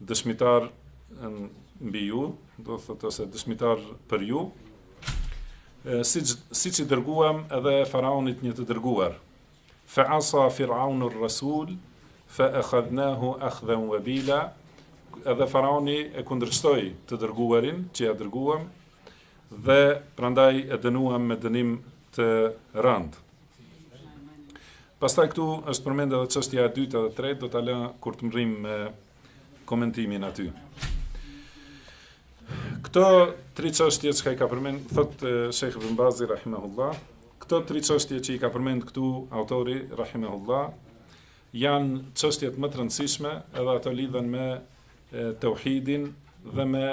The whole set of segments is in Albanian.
dëshmitar mbi ju, do të thotë ose dëshmitar për ju, siç i dërguam edhe faraonit një të dërguar. Fa asa fir'aunu ar-rasul fa akhadnahu akhdhan wabila. Edhe faraoni e kundërshtoi të dërguarin që ja dërguam dhe prandaj e dënuam me dënim të rëndë. Pastaj këtu është përmend edhe çështja e dytë edhe e tretë, do ta lëm kur të mrrijm me komentimin aty. Këto tri çështje që i ka përmend thot Sheikh Ibn Bazi rahimahullah, këto tri çështje që i ka përmend këtu autori rahimahullah janë çështjet më të rëndësishme, edhe ato lidhen me tauhidin dhe me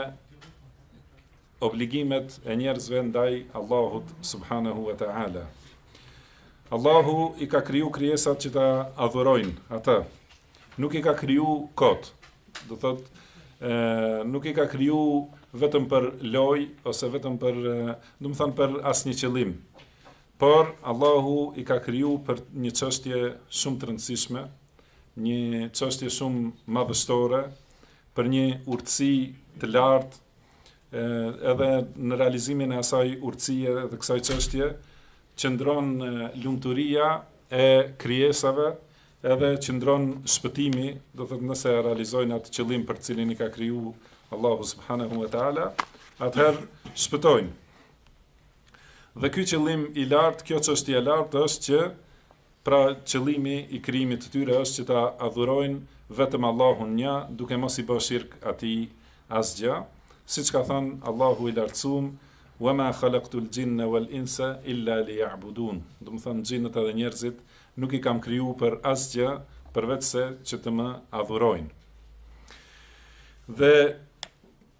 Obligimet e njerëzve ndaj Allahut subhanehu ve te ala. Allahu i ka kriju krijesat që ta adhurojnë atë. Nuk i ka kriju kot. Do thotë nuk i ka kriju vetëm për loj ose vetëm për, domethanë për asnjë qëllim. Por Allahu i ka kriju për një çështje shumë të rëndësishme, një çështje shumë madhështore, për një urtësi të lartë edhe në realizimin e asaj urtësie dhe kësaj çështje qëndron lumturia e krijesave edhe qëndron shpëtimi, do thotë nëse e realizojnë atë qëllim për të cilin i ka kriju Allahu subhanahu wa taala, atëherë shpëtojnë. Dhe ky qëllim i lartë, kjo çështje e lartë është që Pra, qëllimi i krijimit të tyre është që ta adhurojnë vetëm Allahun Një, duke mos i bë shirk Atij asgja, siç ka thonë Allahu i Lartësum, Wa ma khalaqtul jinne wal insa illa liya'budun, domethonë, xhinët edhe njerëzit nuk i kam kriju për asgja përveçse që të më adhurojnë. Dhe.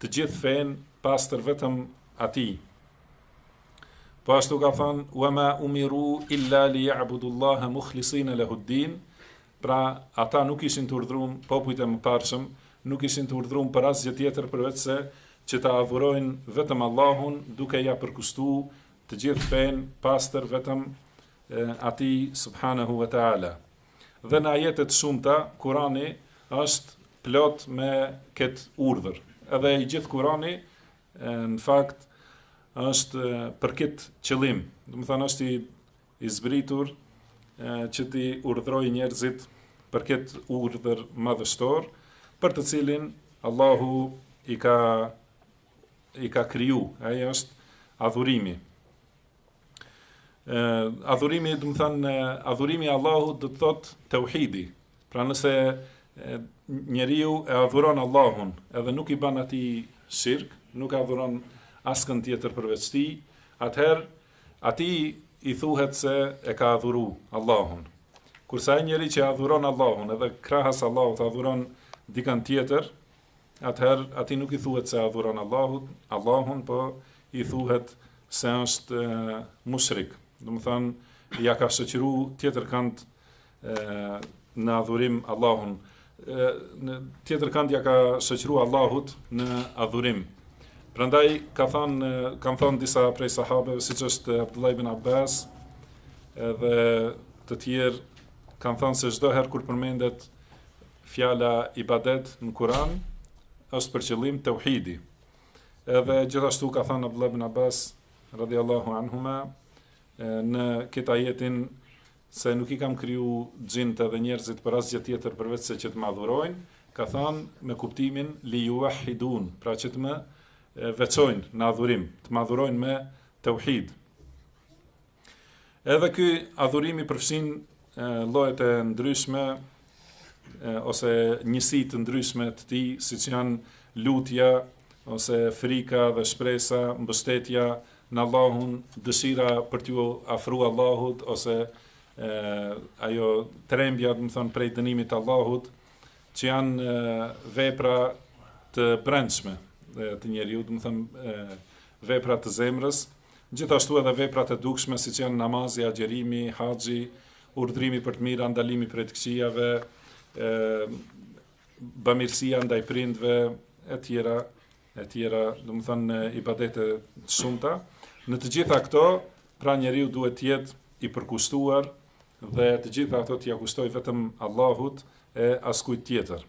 të gjithë fenë pastër vetëm atij. Po ashtu ka thonë wa ma umiru illa li ya'budu Allaha mukhlisina lahu din Pra, ata nuk ishin të urdhrum popujt e mëparshëm, nuk ishin të urdhrum për asgjë tjetër përveçse që ta adhurojnë vetëm Allahun duke ia përkushtu të gjithë fenë pastër vetëm atij subhanahu wa ta'ala. Dhe në ajete të shumta Kurani është plot me këtë urdhër. Edhe i gjithë Kurani në fakt është për këtë qëllim. Domethanë është i, i zbritur që t'i urdhërojë njerëzit për këtë urdhër madhështor, për të cilin Allahu i ka i ka kriju. Ai është adhurimi. adhurimi, domethënë adhurimi i Allahut do të thotë tauhidi. Pra nëse njeriu e adhuron Allahun, edhe nuk i ban atij shirk, nuk adhuron askën tjetër përveç tij, atëherë atij i thuhet se e ka adhuru Allahun. Kurse ai njeri që adhuron Allahun, edhe krahas Allahut adhuron dikan tjetër, atëherë atij nuk i thuhet se adhuron Allahut, Allahun, po i thuhet se është mushrik. Domethonë, ja ka shoqëru tjetër kant në adhurim Allahun. E, tjetër kant ja ka shoqëru Allahut në adhurim. Prandaj ka thon kanë thon disa prej sahabeve siç është Abdullah ibn Abbas edhe të tjerë kan thon se çdo herë kur përmendet Fjala ibadet në Kur'an është për qëllim tauhidi. Edhe gjithashtu ka thënë Abdullah ibn Abbas radhiyallahu anhuma në këtë ajetin se nuk i kam kriju xhinët edhe njerëzit për asgjë tjetër përveç se që të m'adhurojnë, ka thënë me kuptimin li yuwahidun, pra që të më veçojnë në adhurim, të m'adhurojnë me tauhid. Edhe ky adhurimi përfshin llojet e ndryshme ose njësi të ndryshme të tij, siç janë lutja ose frika dhe shpresa, mbështetja në Allahun, dëshira për t'ju afru Allahut ose e, ajo trembja, domethonë prej dënimit të Allahut, që janë vepra të brendshme të njeriut, domethonë vepra të zemrës, Gjithashtu edhe veprat e dukshme siç janë namazi, agjërimi, haxhi, urdhrimi për të mirë, ndalimi prej të këqijave, bamirësia ndaj prindve, e tjera, e tjera, domethënë, ibadete të shumta. Në të gjitha këto, pra njeriu duhet të jetë i përkushtuar dhe të gjitha ato t'ja kushtoj vetëm Allahut e askujt tjetër.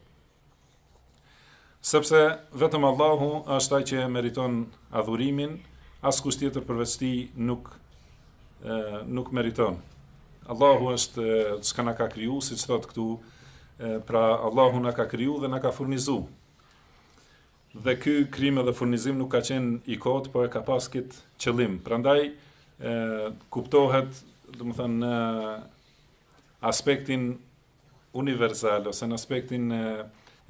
Sepse vetëm Allahu është ai që e meriton adhurimin, askush tjetër përveç tij nuk e, nuk meriton. Allahu është çka na ka kriju, siç thot këtu, e, pra Allahu na ka kriju dhe na ka furnizu. Dhe ky krim dhe furnizim nuk ka qenë i kot, po e ka pas kët qëllim. Prandaj e kuptohet, domethënë në aspektin universal ose në aspektin e,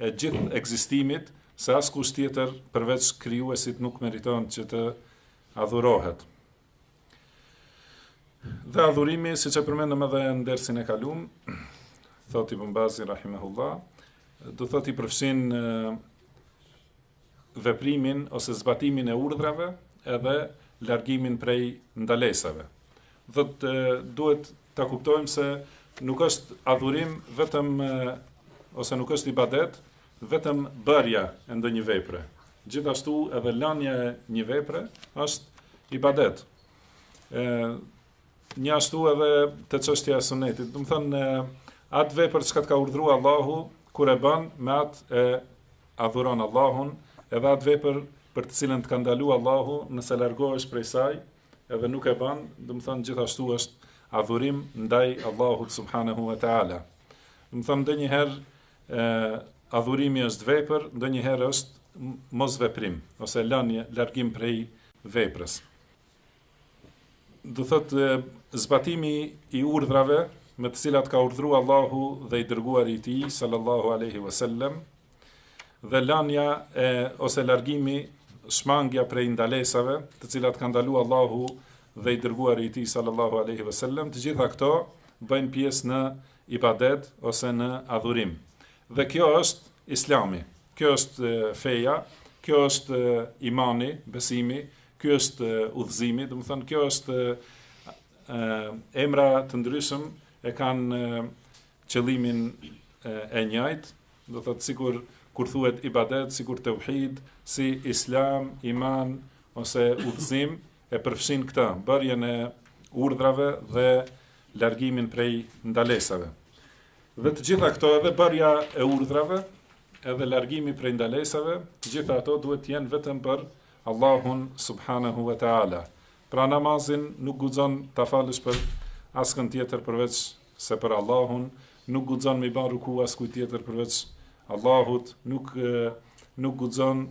e gjithë ekzistimit se askush tjetër përveç krijuesit nuk meriton që të adhurohet. Dhe adhurimi, siç e përmendëm edhe në dersin e kalun, thot Ibn Bazi rahimehullah, do thot i përfshin veprimin ose zbatimin e urdhrave edhe largimin prej ndalesave. Dhe duhet ta kuptojmë se nuk është adhurim vetëm ose nuk është ibadet vetëm bërja e ndonjë vepre. Gjithashtu edhe lanja e një vepre është ibadet. Njashtu edhe te çështja e sunetit. Domethënë, atë vepër çka të ka urdhru Allahu, kur e bën, me atë e adhuron Allahun, edhe atë vepër për të cilën të ka ndalu Allahu, nëse largohesh prej saj, edhe nuk e bën, domethënë, gjithashtu është adhurim ndaj Allahut subhanahu wa ta'ala. Domethënë, ndonjëherë adhurimi është vepër, ndonjëherë është mosveprim, ose lanje, largim prej veprës. Do të thotë zbatimi i urdhrave me të cilat ka urdhëruar Allahu dhe i dërguari i tij sallallahu alaihi wasallam dhe lanja e ose largimi shmangja prej ndalesave, të cilat ka ndaluar Allahu dhe i dërguari i tij sallallahu alaihi wasallam, të gjitha këto bëjnë pjesë në ibadet ose në adhurim. Dhe kjo është Islami. Kjo është feja, kjo është imani, besimi, Ky është udhëzimi, domethënë kjo është ë emra të ndryshëm e kanë qëllimin e njëjtë, do të thotë sikur kur thuhet ibadet, sikur teuhid, si islam, iman ose udhëzim e përfshin këtë, bërjen e urdhrave dhe largimin prej ndalesave. Dhe të gjitha këto edhe bërja e urdhrave, edhe largimi prej ndalesave, të gjitha ato duhet të jenë vetëm për Allahun subhanehu ve teala. Pra namazin nuk guxon ta falësh për askënd tjetër përveç se për Allahun, nuk guxon me i ba ruku askujt tjetër përveç Allahut, nuk nuk guxon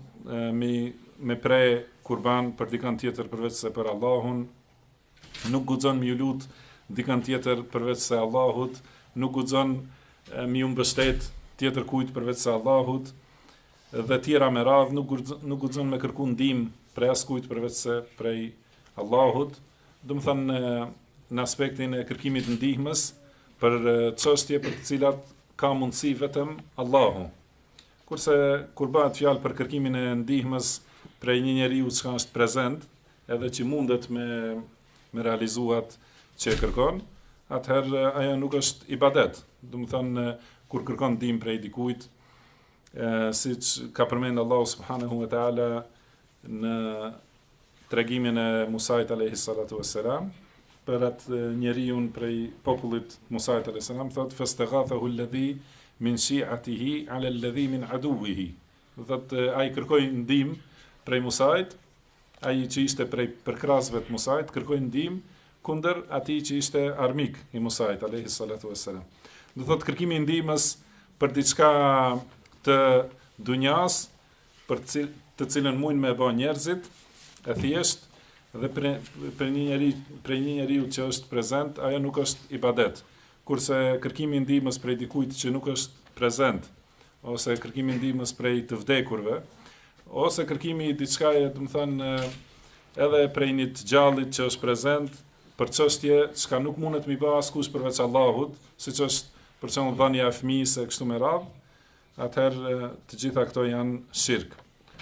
me me pre kurban për dikan tjetër përveç se për Allahun, nuk guxon me iu lut dikan tjetër përveç se Allahut, nuk guxon me iu mbështet tjetër kujt përveç se Allahut. dhe të tjera me radhë nuk nuk guxon me kërku ndihmë prej askujt përveçse prej Allahut, domethënë në, në aspektin e kërkimit të ndihmës për çështje për të cilat ka mundësi vetëm Allahu. Kurse kur bëhet fjalë për kërkimin e ndihmës prej një njeriu që është prezent, edhe që mundet me me realizu atë që kërkon, atëherë ajo nuk është ibadet. Domethënë kur kërkon ndihmë prej dikujt, Siç ka përmendë Allahu subhanehu ve teala në tregimin e Musait alejhi salatu vesselam për atë njeriu prej popullit Musait alejhi salam thotë fastaghathahu alladhi min shi'atihi ala alladhi min aduwihi. Domethënë ai kërkoi ndihmë prej Musait Ai që ishte prej përkrahësve të Musait kërkoi ndihmë kundër atij që ishte armik i Musait, alejhi salatu ves selam. Do thotë kërkimi i ndihmës për diçka të dunjas, për të cilën mujnë me bo njerëzit e thjeshtë dhe prej, prej një njeri, prej një njeriu që është prezent, ajo nuk është ibadet. Kurse kërkimi i ndihmës prej dikujt që nuk është prezent, ose kërkimi ndihmës prej të vdekurve, ose kërkimi i diçkaje domethënë edhe prej një të gjallit që është prezent për çështje çka nuk mundet m'i ba askush përveç Allahut, siç është për shembull dhënia e fëmijës e kështu me radhë, atëherë të gjitha këto janë shirk.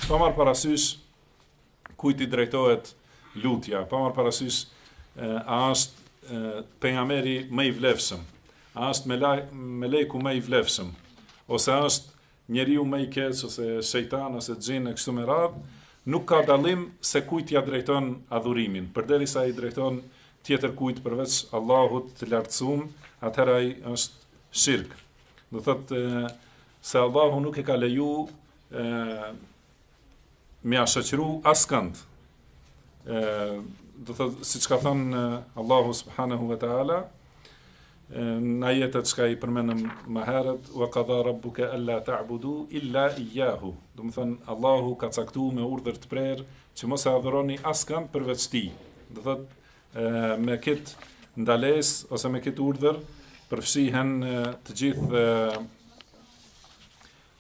Pa marrë parasysh, kujt i drejtohet lutja, pa marrë parasysh a është pejgamberi më i vlefshëm, a është melejku më i vlefshëm, ose a është njeriu më i keq ose shejtan ose xhin e kështu me radhë, nuk ka dallim se kujt ia drejton adhurimin, përderisa i drejton tjetër kujt përveç Allahut të lartësum, atëherë ai është shirk. Do thotë se Allahu nuk e ka leju ë me ia shoqëru askënd. Ë do thotë siç ka thënë Allahu subhanahu wa taala në ajetet që i përmendëm më herët wa qada rabbuka alla ta'budu illa iyyahu. Domethon Allahu ka caktuar me urdhër të prerë që mos e adhuroni askënd përveç tij. Do thotë me kët ndalesë ose me kët urdhër përfshihen të gjithë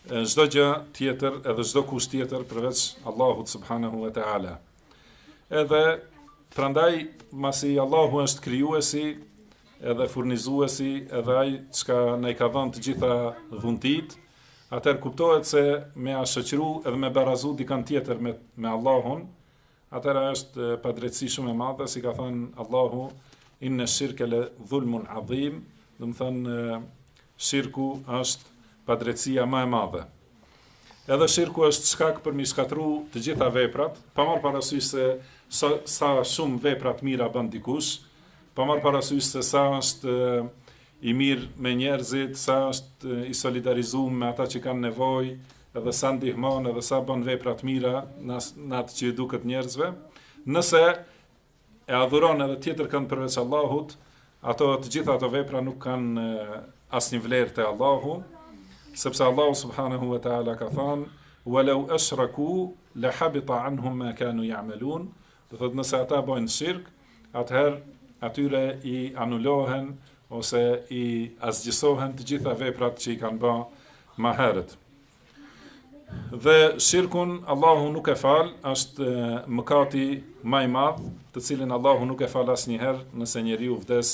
E çdo gjë tjetër, edhe çdokush tjetër përveç Allahut subhanahu wa taala. Edhe prandaj masi Allahu është krijuesi, edhe furnizuesi, edhe ai çka na i ka dhënë të gjitha dhuntitë, atëherë kuptohet se me ia shoqëru edhe me barazu dikon tjetër me me Allahun, atëhera është padrejtësi shumë e madhe, si ka thënë Allahu, inne shirke le dhulmun adhim, domethënë, shirku është padrejtësia më e madhe. Edhe shirku është shkak për m'i shkatërru të gjitha veprat, pa marrë parasysh se sa, sa shumë vepra të mira ban dikush, pa marrë parasysh se sa është i mirë me njerëzit, sa është i solidarizum me ata që kanë nevojë, edhe sa ndihmon, edhe sa ban vepra të mira në atë që i duket njerëzve, nëse e adhuron edhe tjetër kënd përveç Allahut, ato të gjitha ato vepra nuk kanë asnjë vlerë te Allahu, sepse Allahu subhanahu wa taala ka thanë: "Walau ashraku la habita anhum ma kanu ya'malun." Do thotë nëse ata bajnë shirk, atëherë atyre i anulohen ose i asgjësohen të gjitha veprat që i kanë ba ma herët. Dhe shirkun Allahu nuk e fal, është mëkati ma i madh, të cilin Allahu nuk e fal asnjëherë nëse njeriu vdes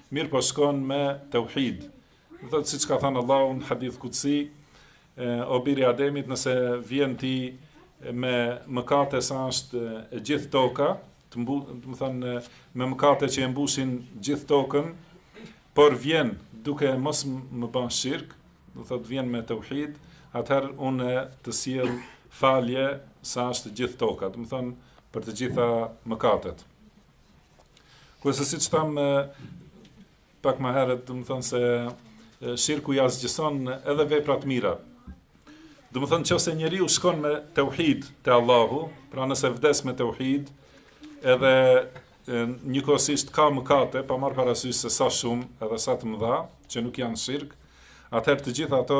Mirëpo shkon me teuhid. Do thotë siç ka thanë Allahu në hadith kutsi, o biri i Ademit, nëse vjen ti me mëkate sa është e gjithë toka, të mbu, domethanë me mëkate që e mbushin gjithë tokën, por vjen duke mos më ba shirk, do thotë vjen me teuhid, atëherë unë të sjell falje sa është gjithë toka, domethanë për të gjitha mëkatet. Kurse siç thamë pak ma herët, domethanë se shirku ia asgjëson edhe veprat e mira. Domethanë qoftë se njeriu shkon me teuhid te Allahu, pra nëse vdes me teuhid, edhe njëkohësisht ka mëkate, pa marr parasysh se sa shumë edhe sa të mëdha, që nuk janë shirk, atëherë të gjitha ato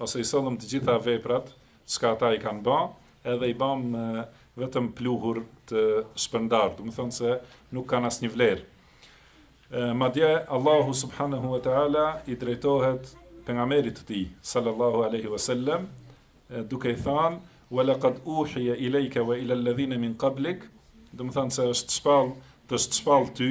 Ose i sollëm të gjitha veprat çka ata i kanë ba, edhe i bamë vetëm pluhur të shpërndarë, domethanë se nuk kanë asnjë vlerë. Madje Allahu subhanahu wa taala i drejtohet pejgamberit të tij sallallahu alaihi wasallam duke i thanë wa laqad uhiya ilayka wa ila alladhina min qablik, domethanë se është shpall, të është shpall ty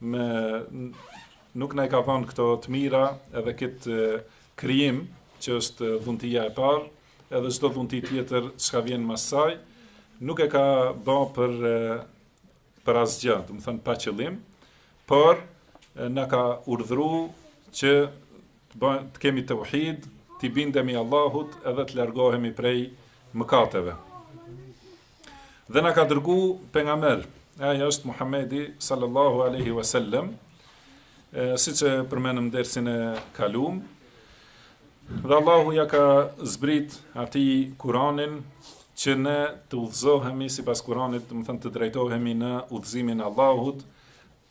me nuk na i ka dhanë këto të mira edhe këtë krijim që është dhuntia e parë, edhe çdo dhunti tjetër çka vjen mas saj, nuk e ka ba për për asgjë, domethanë pa qëllim, por na ka urdhëru që të bëjmë të kemi teuhid, t'i bindemi Allahut edhe të largohemi prej mëkateve. Dhe na ka dërgu pejgamber, e ai është Muhammedi sallallahu aleyhi wa sallem, siç e përmendëm në dersin e kalum, dhe Allahu ia ka zbrit atij Kuranin, që ne të udhëzohemi sipas Kuranit, domethanë të drejtohemi në udhëzimin e Allahut,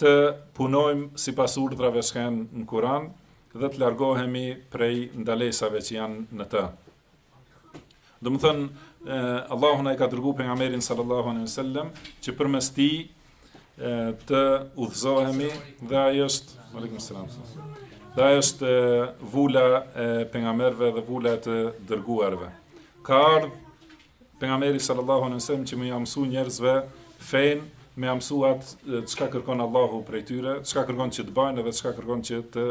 të punojmë sipas urdhrave çka janë në Kuran, dhe të largohemi prej ndalesave që janë në të. Domethënë, Allahu na i ka dërgu pejgamberin sallallahu alejhi ve sellem, që përmes tij të udhëzohemi dhe ai është, alejkum selam, dhe ai është vula e pejgamberëve dhe vula e të dërguarve. Ka ardhë pejgamberi sallallahu alejhi ve sellem që me ia mësu njerëzve fenë, me ia mësu atë çka kërkon Allahu prej tyre, çka kërkon që të bajnë dhe çka kërkon që të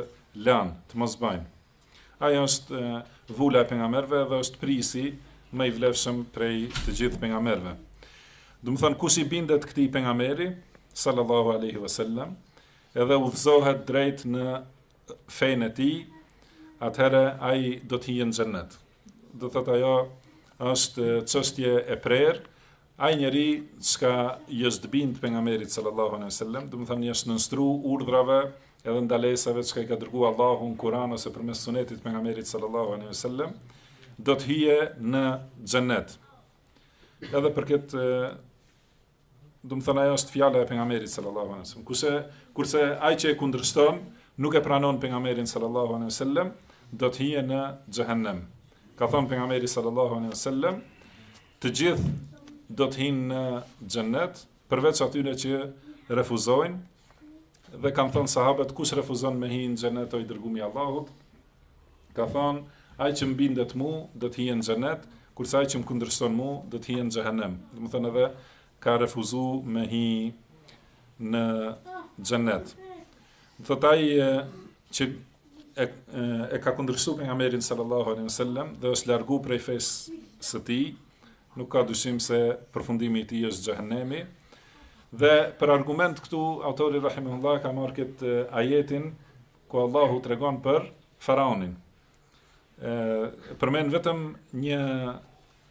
lanë, të mos bajnë. Ai është vula e pejgamberëve dhe është prisi më i vlefshëm prej të gjithë pejgamberëve. Domethënë kush i bindet këtij pejgamberi sallallahu alaihi wasallam, edhe udhëzohet drejt në fenë e tij, atëherë ai do të hyjë në xhennet. Do thotë ajo është çështje e prerë Ai njeri çka i është bind pejgamberit sallallahu alejhi ve sellem, domethënë i është nënshtru urdhrave edhe ndalesave çka i ka dërgu Allahu në Kur'an ose përmes sunetit të pejgamberit sallallahu alejhi ve sellem, do të hyjë në xhennet. Edhe për këtë domethënë është fjala e pejgamberit sallallahu alejhi ve sellem. Kurse kurse ai që e kundërshton nuk e pranon pejgamberin sallallahu alejhi ve sellem, do të hyjë në xhehenem. Ka thënë pejgamberi sallallahu alejhi ve sellem, Të gjithë do të hyjnë në xhennet, përveç atyre që refuzojnë dhe kanë thënë sahabët kush refuzon me hi në xhennet o i dërgumi i Allahut, ka thënë ai që m'bindet mu do të hyjë në xhennet, kurse ai që më kundërshton mu do të hyjë në xhehenem. Domethënë edhe ka refuzu me hi në xhennet. Do të thotë ai që e e ka kundërshtu pejgamberin sallallahu alaihi wasallam dhe është largu prej fesë së tij, nuk ka dyshim se përfundimi i tij është xhehenemi. Dhe për argument këtu autori rahimahullah ka marrë këtë ajetin ku Allahu tregon për faraonin. E përmend vetëm një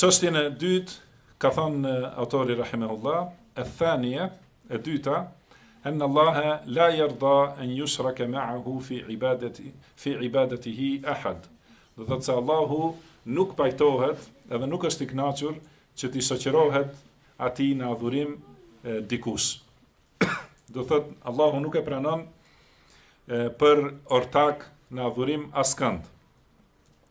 Çështjen e dytë ka thënë autori rahimahullah, e thania, e dyta, enna Allah la yarda an yushraka ma'ahu fi ibadati fi ibadatihi ahad. Do të thotë se Allahu nuk pajtohet edhe nuk është i kënaqur që t'i shoqërohet atij në adhurim e, dikush. Do thotë Allahu nuk e pranon e, për ortak në adhurim askënd.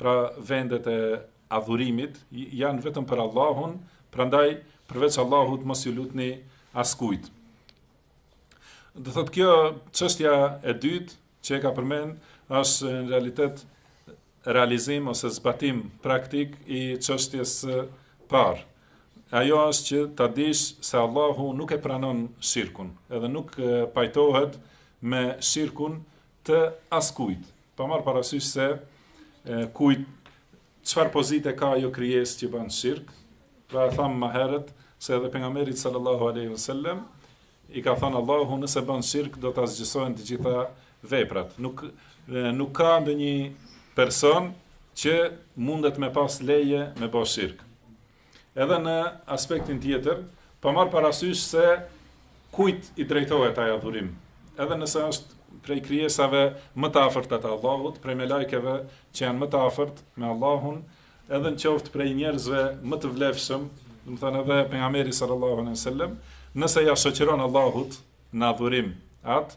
Pra vendet e adhurimit janë vetëm për Allahun, prandaj përveç Allahut mos iu lutni askujt. Do thotë kjo çështja e dytë që e ka përmend është në realitet realizim ose zbatim praktik i çështjes së parë. Ajo është që ta dish se Allahu nuk e pranon shirkun, edhe nuk pajtohet me shirkun të askujt, pa marrë parasysh se kujt, çfarë pozite ka ajo krijesë që ban shirk, pra e thamë ma herët, se edhe pejgamberit sallallahu aleyhi vësallem, i ka thënë Allahu nëse bën shirk do ta asgjësohen të gjitha veprat. Nuk nuk ka ndonjë person që mundet me pas leje me bë shirk. Edhe në aspektin tjetër, pa marrë parasysh se kujt i drejtohet ai adhurim, edhe nëse është prej krijesave më të afërta të Allahut, prej melajkeve që janë më të afërt me Allahun, edhe në qoftë prej njerëzve më të vlefshëm, domethënë edhe pejgamberi sallallahu alejhi ve selem nëse ja shoqëron Allahut në adhurim atë,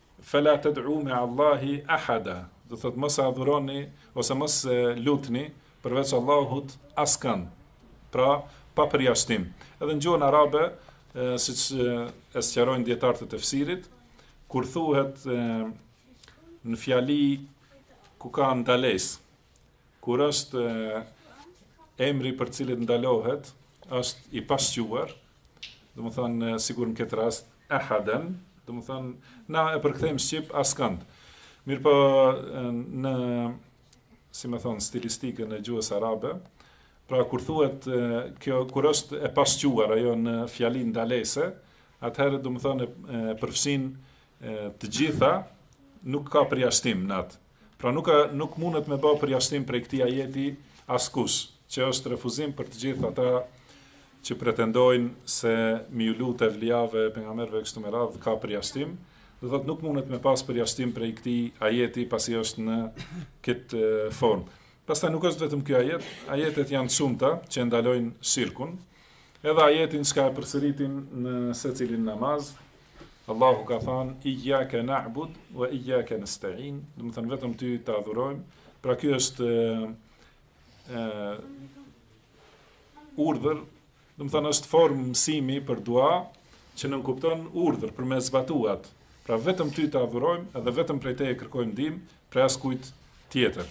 Fela ted'u me Allahi ahada, domethënë mos e adhuroni ose mos e lutni përveç Allahut askënd. Pra, pa përjashtim. Edhe në gjuhën arabe, siç e sqarojnë dietarët e tefsirit, kur thuhet në fjali ku ka ndalesë, Kur është emri për të cilin ndalohet, është i pashquar, domethënë, sikur në këtë rast, ahaden, domethënë, na e përkthejmë shqip askënd. Mirëpo, në, si me thënë, stilistikën e gjuhës arabe, pra kur thuhet, kjo, kur është e pashquar, ajo në fjalinë ndalese, atëherë, domethënë, e përfshin të gjitha, nuk ka përjashtim në atë. Pra nuk ka nuk mundet me bë përjashtim prej këtij ajeti askush, që është refuzim për të gjithë ata që pretendojnë se me ju lut evlijave, pejgamberëve e kështu me radhë ka përjashtim, do thotë nuk mundet me pas përjashtim prej këtij ajeti pasi është në këtë formë. Pastaj nuk është vetëm ky ajet, ajetet janë të shumta që ndalojnë shirkun. Edhe ajetin që e përsëritim në secilin namaz, Allahu ka thënë iyyake na'bud wa iyyake nasta'in, domethënë vetëm ty të adhurojmë. Pra ky është urdhër, domethënë është formë mësimi për dua që nënkupton urdhër për me zbatu atë. Pra vetëm ty të adhurojmë edhe vetëm prej teje kërkojmë ndihmë, prej askujt tjetër.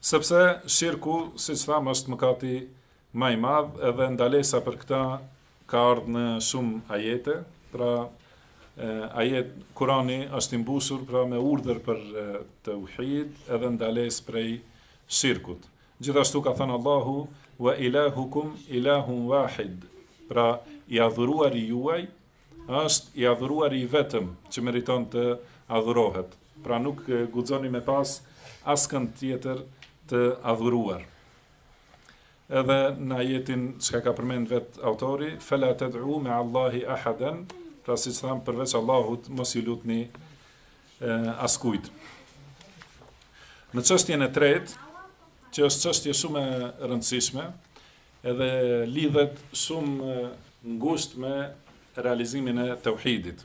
Sepse shirku, siç thamë, është mëkati Më i madh, edhe ndalesa për këtë ka ardhur në shumë ajete, pra ajet, Kurani është i mbushur pra me urdhër për teuhid edhe ndalesë prej shirkut. Gjithashtu ka thënë Allahu, "Wa ilahukum ilahun wahid." Pra, i adhuruari juaj është i adhuruari i vetëm që meriton të adhurohet. Pra nuk guxoni me pas askënd tjetër të adhuruar. Edhe në ajetin që ka përmend vet autori, fela tad'u ma'allahi ahadan, pra siç thamë, përveç Allahut, mos i lutni e, askujt. Në çështjen e tretë, që është çështje shumë e rëndësishme, edhe lidhet shumë ngusht me realizimin e teuhidit.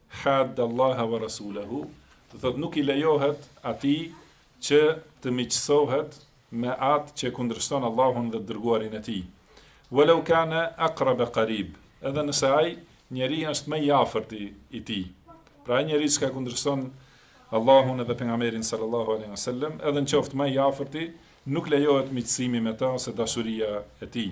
Hadda Allaha wa Rasulahu, do të thotë nuk i lejohet atij që të miqësohet me atë që e kundërshton Allahun dhe të Dërguarin e Tij. Walau kana aqraba qarib, edhe nëse ai njeri është më i afërti i tij. Pra ai njeri çka e kundërshton Allahun dhe pejgamberin sallallahu alaihi wasallam, edhe në qoftë ma i afërti, nuk lejohet miqësimi me të ose dashuria e tij.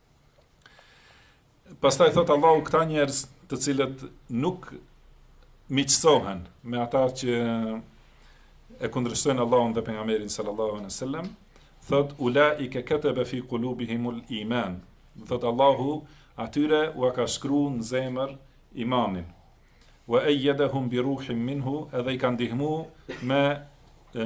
Pastaj thotë Allahu këta njerëz të cilët nuk miqësohen me ata që e kundërshtojnë Allahun dhe pejgamberin sallallahu alaihi sallam, thotë ulaike ketebe fi kulubihimul iman, thotë Allahu atyre u ka shkru në zemër imanin, wa ejedehum bi ruhin minhu edhe i ka ndihmu me e,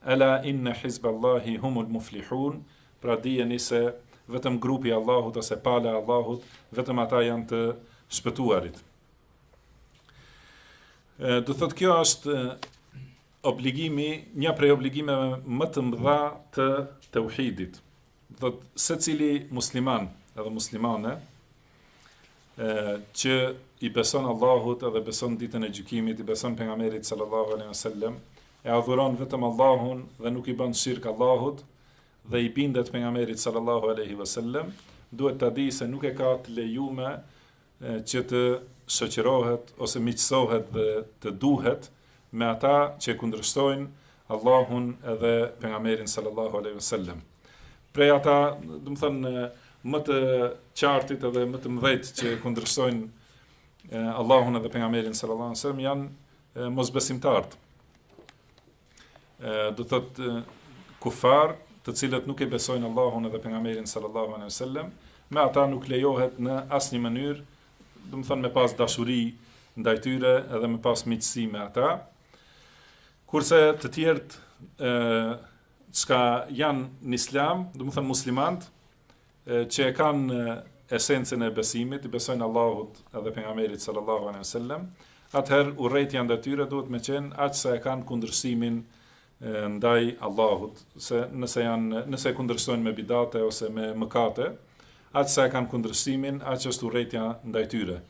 Ela inne hizballahi humul muflihun, Pra dijeni se vetëm grupi i Allahut ose pala e Allahut, vetëm ata janë të shpëtuarit. Do thotë kjo është obligimi, një prej obligimeve më të mëdha të teuhidit. Do thotë secili musliman edhe muslimane që i beson Allahut dhe beson ditën e gjykimit, i beson pejgamberit sallallahu alaihi wasallam, e adhuron vetëm Allahun dhe nuk i bën shirk Allahut dhe i bindet pejgamberit sallallahu alaihi wasallam, duhet ta di se nuk e ka të lejume që të shoqërohet ose miqësohet dhe të duhet me ata që e kundërshtojnë Allahun edhe Pejgamberin sallallahu alejhi ve sellem. Prej ata, domethënë më të qartët edhe më të mëdhejt që kundërshtojnë Allahun edhe pejgamberin sallallahu alajhi wasallam janë mosbesimtarët. Do thotë kufar, të cilët nuk e besojnë Allahun edhe pejgamberin sallallahu alajhi wasallam, me ata nuk lejohet në asnjë mënyrë domethënë me pas dashuri ndaj tyre edhe me pas miqësi me ata. Kurse të tjerët ë çka janë në islam, domethënë muslimanët që e kanë esencën e besimit, i besojnë Allahut edhe pejgamberit sallallahu alaihi wasallam, atëherë urrejtja ndaj tyre duhet me qenë aq sa e kanë kundërshtimin ndaj Allahut, se nëse janë, nëse e kundërshtojnë me bidate ose me mëkate, aq sa e kanë kundërshtimin, aq është urrejtja ndaj tyre.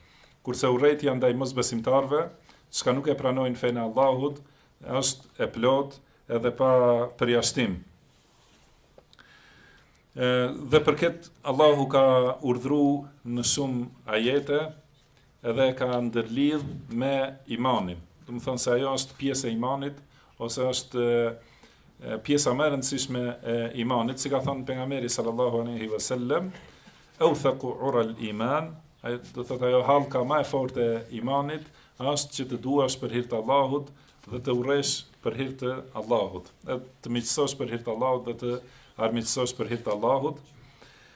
Kurse urrejtja ndaj mosbesimtarëve, çka nuk e pranojnë fenë e Allahut, është e plot edhe pa përjashtim. Dhe për këtë Allahu ka urdhru në shumë ajete edhe e ka ndërlidh me imanin. Domethonë se ajo është pjesë e imanit ose është pjesa ma e rëndësishme e imanit, si ka thonë pejgamberi sallallahu alaihi wasallam, "Au thaqu ural iman", do thotë ajo hallka ma e fortë e imanit është që të duash për hir të Allahut dhe të urresh për hir të Allahut, të miqësosh për hir të Allahut dhe të armiqësosh për hir të Allahut.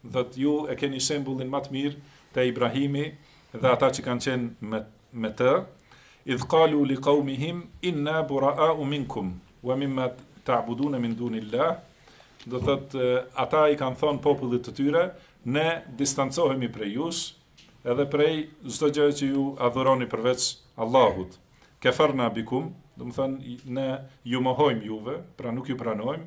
Thotë, Ju e keni shembullin ma të mirë te Ibrahimi dhe ata që kanë qenë me me të, Idh qalu li qaumihim inna bura'au minkum wa mimma ta'buduna min dunillah, do thotë, ata i kanë thonë popullit të tyre, Ne distancohemi prej jush edhe prej çdo gjë që ju adhuroni përveç Allahut. Kafarna bikum, domethonë, ne ju mohojmë juve, pra nuk ju pranojmë.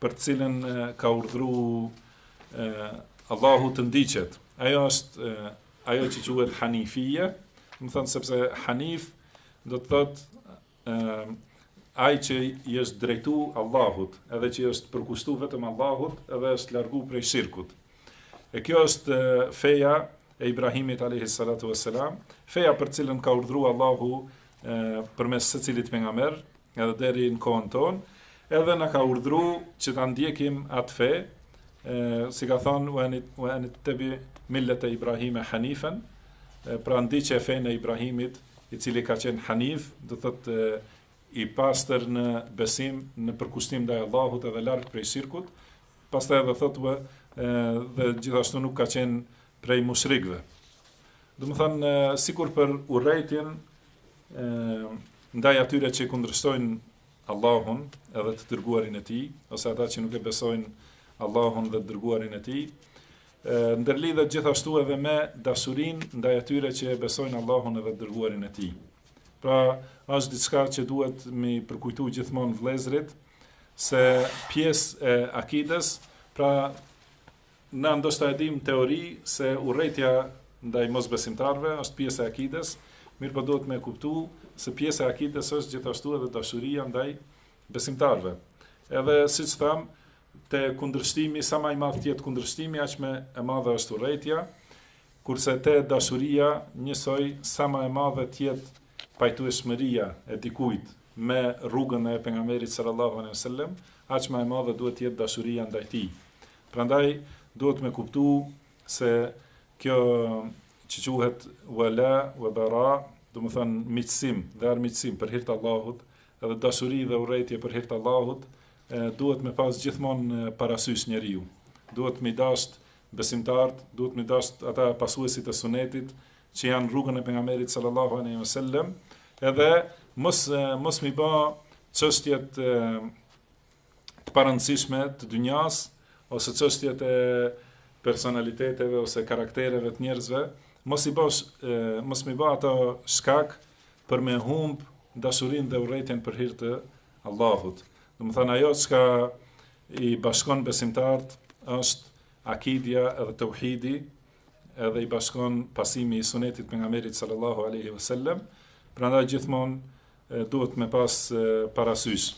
për të cilën ka urdhru Allahu të ndiqet. Ajo është ajo që quhet Hanifia, domethonë sepse Hanif do të thotë ai që i është drejtu Allahut, edhe që i është përkushtu vetëm Allahut, edhe është largu prej shirkut. E kjo është feja e Ibrahimit a.s. Feja për të cilën ka urdhru Allahu përmes secilit pejgamber, edhe deri në kohën tonë, edhe na ka urdhru që ta ndjekim atë fe, e, si ka thonë wa anit wa anit tabi millata ibrahim hanifan, pra ndiqe fenë e Ibrahimit, i cili ka qenë hanif, do thotë i pastër në besim, në përkushtim ndaj Allahut edhe larg prej shirkut. Pastaj edhe thotë dhe gjithashtu nuk ka qenë prej mushrikëve. Domethanë sikur për urrejtjen ë ndaj atyre që kundërshtojnë Allahun edhe të dërguarin e tij, ose ata që nuk e besojnë Allahun dhe të dërguarin e tij, ndërlidhet gjithashtu edhe me dashurinë ndaj atyre që e besojnë Allahun edhe të dërguarin e tij. Pra, është diçka që duhet m'i përkujtu gjithmonë vllezërit, se pjesë e akides, pra Na ndoshta e dimë teori se urrejtja ndaj mosbesimtarëve është pjesë e akides, mirëpo duhet me kuptu se pjesë e akides është gjithashtu edhe dashuria ndaj besimtarëve. Edhe siç thamë, te kundërshtimi sa ma i madh të jetë kundërshtimi, aq më e madhe është urrejtja, kurse te dashuria njësoj sa ma e madhe të jetë pajtueshmëria e dikujt me rrugën e Pejgamberit sallallahu alejhi ve sellem, aq më e madhe duhet të jetë dashuria ndaj tij. Prandaj duhet me kuptu se kjo që quhet wala wa bara, domethënë miqësim dhe armiqësim për hir të Allahut, edhe dashuri dhe urrejtje për hir të Allahut, duhet me pas gjithmonë parasysh njeriu. Duhet me i dashtë besimtarët, duhet me i dashtë ata pasuesit e sunetit, që janë n'rrugën e pejgamberit sallallahu alaihi wasallam edhe mos mos me i ba çështjet të parëndësishme të dynjas ose çështjet e personaliteteve ose karaktereve të njerëzve mos i bësh mos me i ba ato shkak për me humb dashurinë dhe urrejtjen për hir të Allahut domethënë ajo çka i bashkon besimtarët është akidja edhe tauhidi edhe i bashkon pasimi i sunetit pejgamberit sallallahu alaihi wasallam, prandaj gjithmonë duhet me pas parasysh.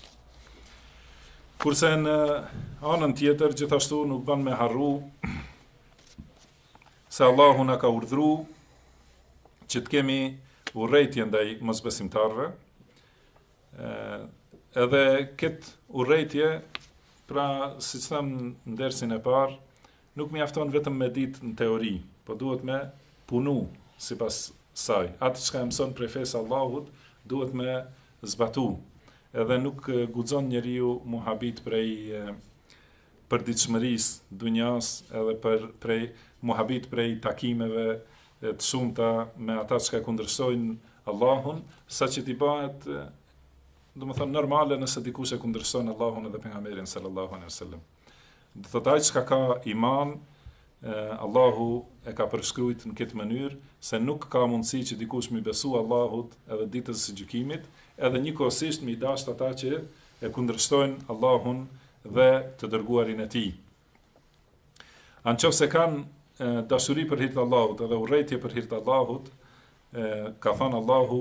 Kurse në anën tjetër gjithashtu nuk ban me harru se Allahu na ka urdhëru që të kemi urrejtje ndaj mosbesimtarëve. Edhe këtë urrejtje, pra siç thamë në dersin e parë, Nuk mjafton vetëm me e ditë në teori, po duhet me punu sipas saj. Atë çka e mëson prej fesë së Allahut, duhet me zbatu. Edhe nuk guxon njeriu mu habit prej përditshmërisë së dunjas edhe për prej mu habit prej takimeve të shumta me ata çka e kundërshtojnë Allahun, saqë t'i bëhet domethënë normale nëse dikush e kundërshton Allahun edhe pejgamberin sallallahu alaihi wasallam. Do thotë ai çka ka iman, Allahu e ka përshkrujt në këtë mënyrë se nuk ka mundësi që dikush me i besu Allahut edhe ditës së gjykimit, edhe njëkohësisht me i dashtë ata që e kundërshtojnë Allahun dhe të dërguarin e tij. A në qoftë se kanë dashuri për hir të Allahut edhe urrejtje për hir të Allahut, ka thënë Allahu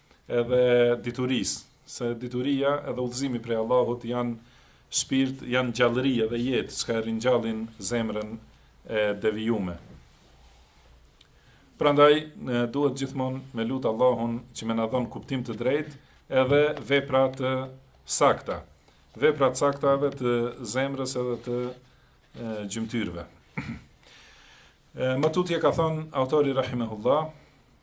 edhe diturisë, se dituria edhe udhëzimi prej Allahut janë shpirt, janë gjallëri edhe jetë, çka e ringjallin zemrën e devijume. Prandaj duhet gjithmonë me lut Allahun që me na dhon kuptim të drejtë edhe vepra të sakta. Vepra të sakta edhe të zemrës edhe të gjymtyrëve. Më tutje ka thënë autori rahimahullahu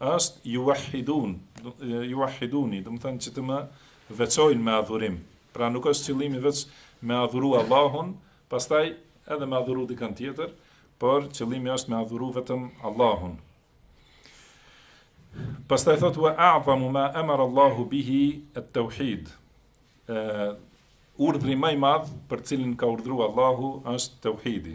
është juwahhidun, juwahhiduni, do të thonë që të më veçojnë me adhurim. Pra nuk është qëllimi veç me adhuru Allahun, pastaj edhe me adhuru dikën tjetër, por qëllimi është me adhuru vetëm Allahun. Pastaj thotë wa a'zamu ma amara Allahu bihi at-tauhid. Urdhri më i madh për cilin ka urdhëruar Allahu është tauhidi.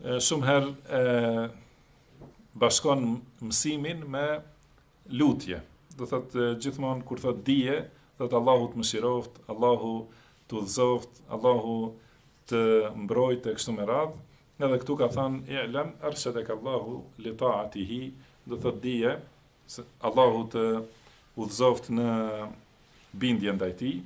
Shumë herë e bashkon mësimin me lutje. Do thot gjithmonë kur thot dije, thot Allahu të mëshiroft, Allahu të udhëzoft, Allahu të mbrojt e kështu me radhë. Edhe këtu ka thënë i'lam arshadaka Allahu li ta'atihi, do thot dije, Allahu të udhëzoftë në bindje ndaj Tij.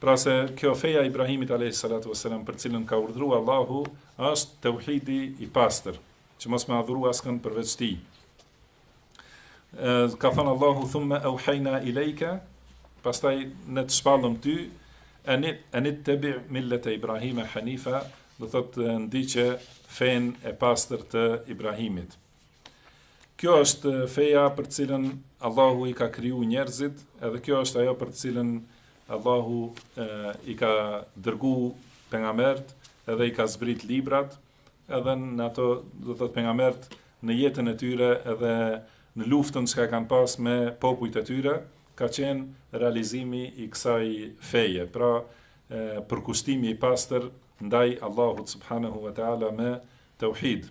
Pra se kjo feja Ibrahimit alayhi salatu wasalam për cilën ka urdhëruar Allahu është tauhidi i pastër, që mos me adhuru askënd përveç Tij. Ka thënë Allahu thumma auhayna ilayka, pastaj ne të shpallëm ty anit anit tabi millata Ibrahima hanifa, do thotë ndiqe fen e pastër të Ibrahimit. Kjo është feja për të cilën Allahu i ka kriju njerëzit, edhe kjo është ajo për të cilën Allahu e, i ka dërgu pejgamberët, edhe i ka zbrit librat, edhe në ato, do thotë pejgamberët, në jetën e tyre, edhe në luftën që ka kanë pas me popujt e tyre, ka qenë realizimi i kësaj feje, pra e, përkushtimi i pastër ndaj Allahut subhanahu wa ta'ala me teuhid.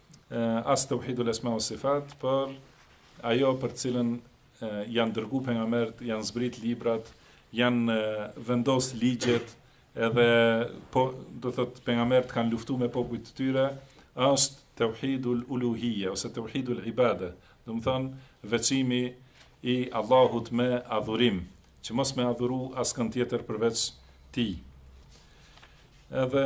as tauhidul asma wa sifat, por ajo për të cilën janë dërgu pejgamberët, janë zbrit librat, janë vendos ligjet, edhe po do të thotë pejgamberët kanë luftu me popujt të tyre, është tauhidul uluhiyya ose tauhidul ibada, domethënë veçimi i Allahut me adhurim, që mos me adhuru askën tjetër përveç Tij. Edhe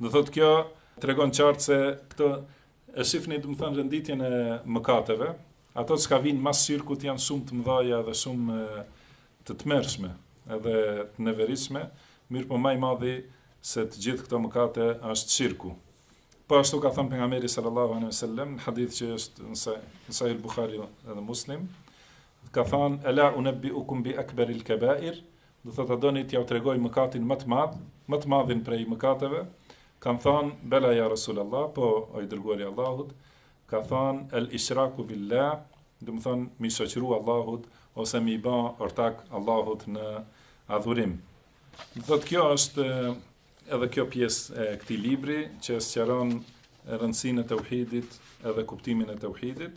Do thotë kjo tregon qartë se këto e shifni domethënë renditjen e mëkateve, ato që vijnë mas shirkut janë shumë të mëdha dhe shumë të tmerrshme, edhe të neveritshme, mirë po më i madhi se të gjithë këto mëkate është shirku. Po ashtu ka thënë pejgamberi sallallahu alejhi dhe sellem në hadith që është në Sahih Buhari dhe Muslim, ka thënë ela unebbiukum bi akbar al kabair Do thotë a doni t'jau tregoj mëkatin më të madh, më të madhin prej mëkateve? Kanë thënë, Bela ja Resulallah, po o i dërguari i Allahut, ka thënë el ishraku billah, do të thonë mi shoqëru Allahut ose mi bë ortak Allahut në adhurim. Do thotë kjo është edhe kjo pjesë e këtij libri që sqaron rëndësinë e tauhidit edhe kuptimin e tauhidit.